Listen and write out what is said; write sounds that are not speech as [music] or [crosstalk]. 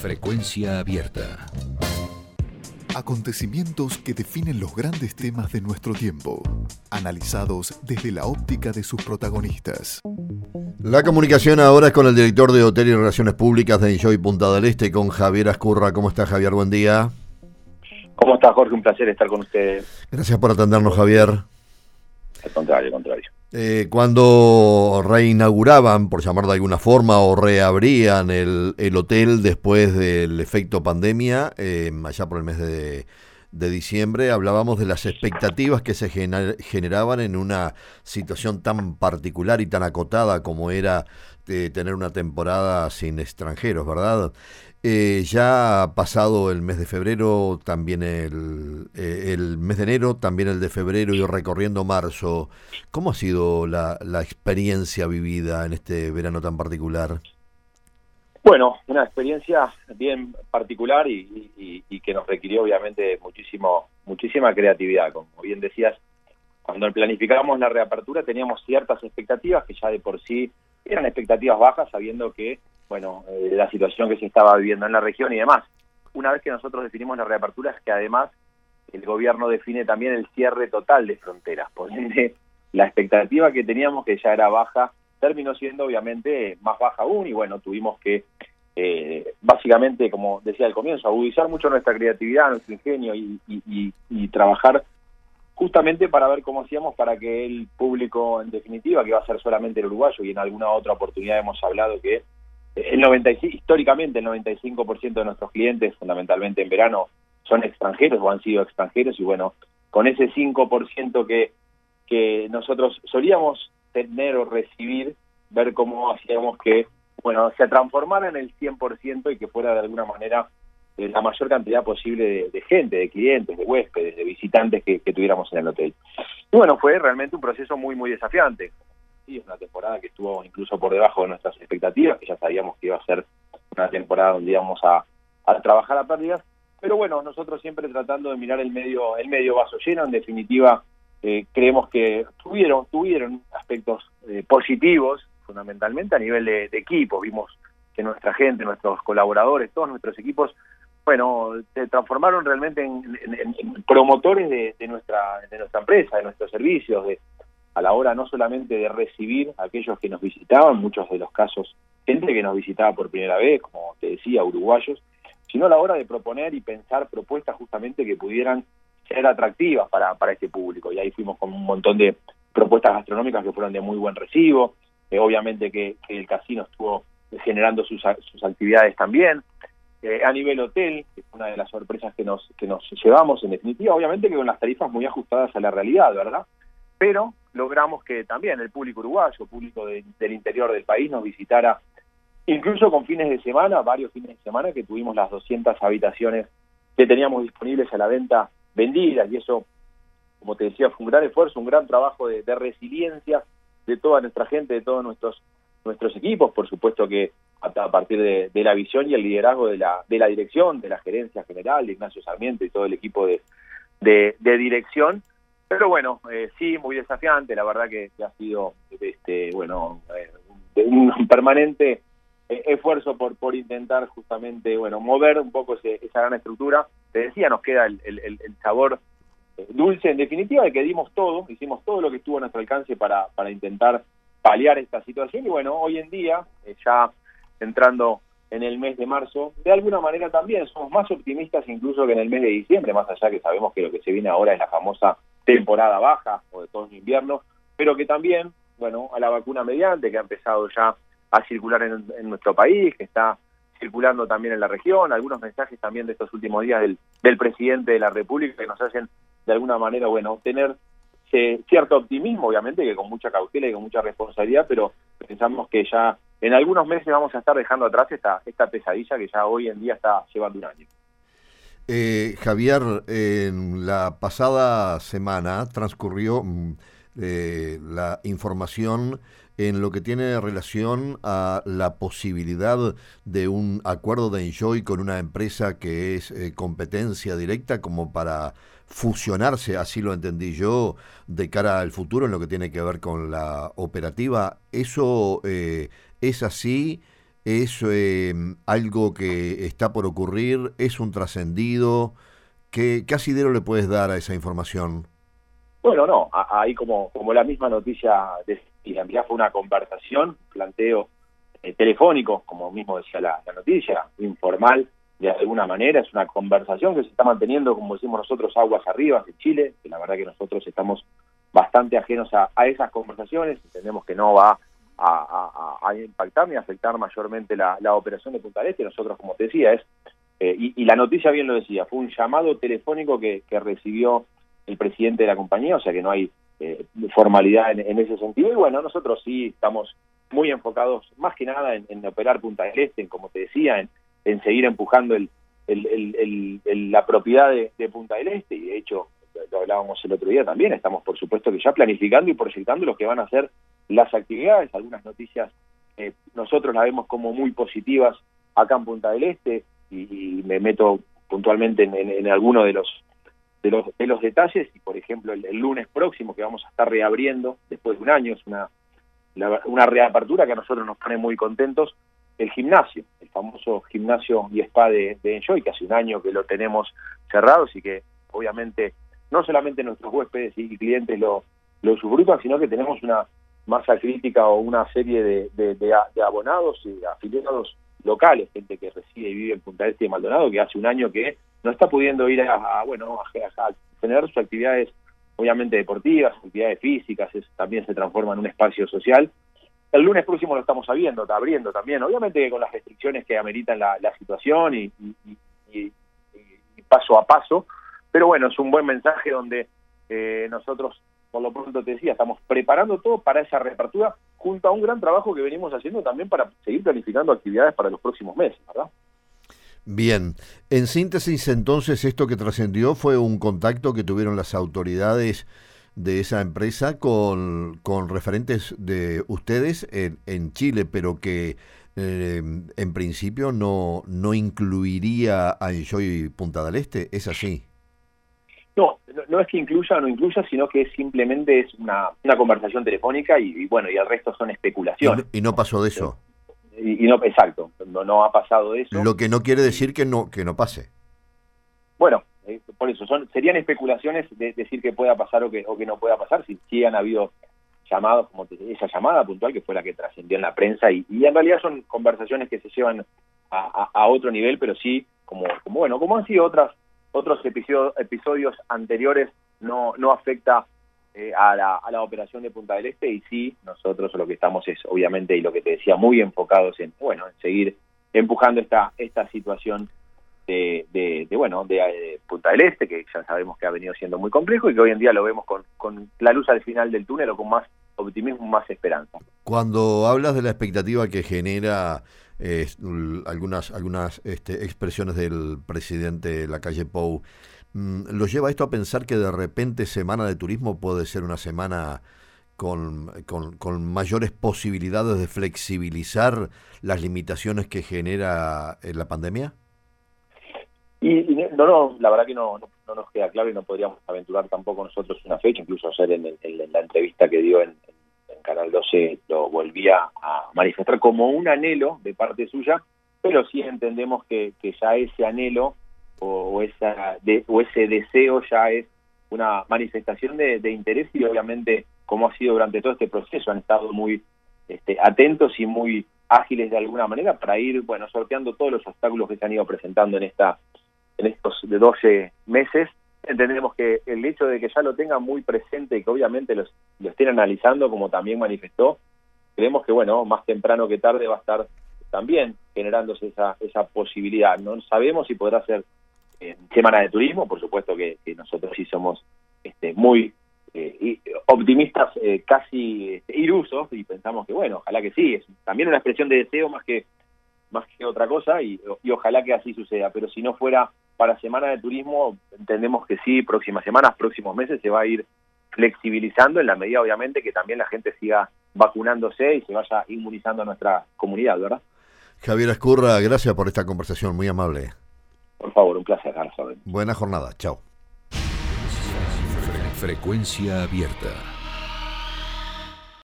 Frecuencia abierta. Acontecimientos que definen los grandes temas de nuestro tiempo, analizados desde la óptica de sus protagonistas. La comunicación ahora es con el director de Hotel y Relaciones Públicas de Enjoy Punta del Este, con Javier Ascurra. ¿Cómo está Javier? Buen día. ¿Cómo está Jorge? Un placer estar con ustedes. Gracias por atendernos, Javier. Al contrario, al contrario. Eh, cuando reinauguraban, por llamar de alguna forma, o reabrían el, el hotel después del efecto pandemia, eh, allá por el mes de, de, diciembre, hablábamos de las expectativas que se generaban en una situación tan particular y tan acotada como era eh, tener una temporada sin extranjeros, ¿verdad? Eh, ya ha pasado el mes de febrero, también el, eh, el, mes de enero, también el de febrero y recorriendo marzo. ¿Cómo ha sido la experiencia vivida en este verano tan particular? Bueno, una experiencia bien particular y, que nos requirió obviamente muchísimo, muchísima creatividad. Como bien decías, cuando planificábamos la reapertura teníamos ciertas expectativas que ya de por sí eran expectativas bajas, sabiendo que bueno, eh, la situación que se estaba viviendo en la región y demás. Una vez que nosotros definimos la reapertura es que además el gobierno define también el cierre total de fronteras, [laughs] por ende la expectativa que teníamos que ya era baja terminó siendo obviamente más baja aún y bueno, tuvimos que eh, básicamente, como decía al comienzo, agudizar mucho nuestra creatividad, nuestro ingenio y, trabajar justamente para ver cómo hacíamos para que el público, en definitiva, que va a ser solamente el uruguayo y en alguna otra oportunidad hemos hablado que el 95, históricamente el 95% de nuestros clientes, fundamentalmente en verano, son extranjeros o han sido extranjeros y bueno, con ese 5% que, que nosotros solíamos tener o recibir, ver cómo hacíamos que, bueno, se transformara en el 100% y que fuera de alguna manera eh, la mayor cantidad posible de, gente, de clientes, de huéspedes, de visitantes que, que tuviéramos en el hotel. Y bueno, fue realmente un proceso muy, muy desafiante. Sí, es una temporada que estuvo incluso por debajo de nuestras expectativas, que ya sabíamos que iba a ser una temporada donde íbamos a, a trabajar a pérdidas, pero bueno, nosotros siempre tratando de mirar el medio, el medio vaso lleno, en definitiva, eh, creemos que tuvieron, tuvieron aspectos eh, positivos, fundamentalmente a nivel de, de equipos, vimos que nuestra gente, nuestros colaboradores, todos nuestros equipos, bueno, se transformaron realmente en, en, en promotores de, de, nuestra de nuestra empresa, de nuestros servicios, de, a la hora no solamente de recibir a aquellos que nos visitaban, muchos de los casos, gente que nos visitaba por primera vez, como te decía, uruguayos, sino a la hora de proponer y pensar propuestas justamente que pudieran ser atractivas para, para este público. Y ahí fuimos con un montón de propuestas gastronómicas que fueron de muy buen recibo, eh, obviamente que, el casino estuvo generando sus, sus actividades también. Eh, a nivel hotel, que es una de las sorpresas que nos, que nos llevamos, en definitiva, obviamente que con las tarifas muy ajustadas a la realidad, ¿verdad? Pero logramos que también el público uruguayo, público de, del interior del país, nos visitara, incluso con fines de semana, varios fines de semana, que tuvimos las 200 habitaciones que teníamos disponibles a la venta vendidas, y eso, como te decía, fue un gran esfuerzo, un gran trabajo de, de resiliencia de toda nuestra gente, de todos nuestros nuestros equipos, por supuesto que a, partir de, la visión y el liderazgo de la, de la dirección, de la gerencia general, de Ignacio Sarmiento y todo el equipo de, de, dirección, pero bueno, eh, sí, muy desafiante, la verdad que, que ha sido este bueno eh, un permanente eh, esfuerzo por por intentar justamente, bueno, mover un poco ese, esa gran estructura. Te decía, nos queda el, el, sabor eh, dulce en definitiva de que dimos todo, hicimos todo lo que estuvo a nuestro alcance para, para intentar paliar esta situación y bueno, hoy en día, eh, ya entrando en el mes de marzo, de alguna manera también somos más optimistas incluso que en el mes de diciembre, más allá que sabemos que lo que se viene ahora es la famosa temporada baja o de todo invierno, pero que también, bueno, a la vacuna mediante, que ha empezado ya a circular en, nuestro país, que está circulando también en la región, algunos mensajes también de estos últimos días del, del presidente de la República que nos hacen de alguna manera, bueno, tener eh, cierto optimismo, obviamente, que con mucha cautela y con mucha responsabilidad, pero pensamos que ya en algunos meses vamos a estar dejando atrás esta, esta pesadilla que ya hoy en día está llevando un año. Eh, Javier, en la pasada semana transcurrió mm, eh, la información en lo que tiene relación a la posibilidad de un acuerdo de Enjoy con una empresa que es eh, competencia directa como para fusionarse, así lo entendí yo, de cara al futuro en lo que tiene que ver con la operativa. ¿Eso eh, es así? ¿Es eh, algo que está por ocurrir? ¿Es un trascendido? ¿Qué, ¿Qué asidero le puedes dar a esa información? Bueno, no, ahí como, como la misma noticia decía, ya fue una conversación, planteo eh, telefónico, como mismo decía la, noticia, informal, de alguna manera, es una conversación que se está manteniendo, como decimos nosotros, aguas arriba en Chile, que la verdad que nosotros estamos bastante ajenos a, esas conversaciones, entendemos que no va a, impactar ni afectar mayormente la, operación de Punta del Este, nosotros, como te decía, es, eh, y, la noticia bien lo decía, fue un llamado telefónico que, recibió el presidente de la compañía, o sea que no hay eh, formalidad en, ese sentido, y bueno, nosotros sí estamos muy enfocados más que nada en, operar Punta del Este, en, como te decía, en, seguir empujando el, la propiedad de Punta del Este, y de hecho lo hablábamos el otro día también, estamos por supuesto que ya planificando y proyectando lo que van a ser las actividades, algunas noticias eh, nosotros las vemos como muy positivas acá en Punta del Este y, me meto puntualmente en, en, alguno de los, de los de los detalles. Y por ejemplo el, lunes próximo que vamos a estar reabriendo después de un año es una una reapertura que a nosotros nos pone muy contentos el gimnasio, el famoso gimnasio y spa de, de Enjoy, que hace un año que lo tenemos cerrado y que obviamente no solamente nuestros huéspedes y clientes lo, lo sufrutan, sino que tenemos una masa crítica o una serie de, de, abonados y afiliados locales, gente que reside y vive en Punta Este y Maldonado, que hace un año que no está pudiendo ir a, bueno a, tener sus actividades obviamente deportivas, actividades físicas, también se transforma en un espacio social. El lunes próximo lo estamos abriendo, abriendo también, obviamente con las restricciones que ameritan la, situación y, y, paso a paso, pero bueno, es un buen mensaje donde eh, nosotros, por lo pronto te decía, estamos preparando todo para esa reapertura junto a un gran trabajo que venimos haciendo también para seguir planificando actividades para los próximos meses, ¿verdad? Bien, en síntesis entonces esto que trascendió fue un contacto que tuvieron las autoridades de esa empresa con, con referentes de ustedes en, en Chile, pero que eh, en principio no, no incluiría a Enjoy Punta del Este, ¿es así? No, no, es que incluya o no incluya, sino que simplemente es una, una conversación telefónica y, bueno, y el resto son especulaciones. Y no, pasó de eso. Y, no, exacto, no, no ha pasado de eso. Lo que no quiere decir que no, que no pase. Bueno, eh, por eso, son serían especulaciones de decir que pueda pasar o que, o que no pueda pasar, si, si han habido llamados, como esa llamada puntual que fue la que trascendió en la prensa, y, y en realidad son conversaciones que se llevan a, a, otro nivel, pero sí, como, como bueno, como han sido otras otros episodios, anteriores no, no afecta eh, a, la, a la operación de Punta del Este y sí, nosotros lo que estamos es obviamente, y lo que te decía, muy enfocados en, bueno, en seguir empujando esta, esta situación de, de, bueno, de, Punta del Este, que ya sabemos que ha venido siendo muy complejo y que hoy en día lo vemos con, con la luz al final del túnel o con más optimismo, más esperanza. Cuando hablas de la expectativa que genera algunas, algunas este, expresiones del presidente de la calle Pou, mm, ¿lo lleva esto a pensar que de repente Semana de Turismo puede ser una semana con, con, mayores posibilidades de flexibilizar las limitaciones que genera eh, la pandemia? Y, no, no, la verdad que no, no, nos queda claro y no podríamos aventurar tampoco nosotros una fecha, incluso hacer en, en la entrevista que dio en, Canal 12 lo volvía a manifestar como un anhelo de parte suya, pero sí entendemos que, que ya ese anhelo o, esa de, o ese deseo ya es una manifestación de, interés y obviamente como ha sido durante todo este proceso han estado muy este, atentos y muy ágiles de alguna manera para ir bueno sorteando todos los obstáculos que se han ido presentando en esta en estos 12 meses entendemos que el hecho de que ya lo tengan muy presente y que obviamente los, lo estén analizando, como también manifestó, creemos que, bueno, más temprano que tarde va a estar también generándose esa, esa posibilidad. No sabemos si podrá ser en Semana de Turismo, por supuesto que, nosotros sí somos este, muy eh, optimistas, eh, casi este, ilusos, y pensamos que, bueno, ojalá que sí, es también una expresión de deseo más que más que otra cosa y ojalá que así suceda, pero si no fuera para Semana de Turismo entendemos que sí, próximas semanas, próximos meses se va a ir flexibilizando en la medida obviamente que también la gente siga vacunándose y se vaya inmunizando a nuestra comunidad, ¿verdad? Javier Escurra, gracias por esta conversación, muy amable. Por favor, un placer, Buena jornada, chao. Frecuencia abierta.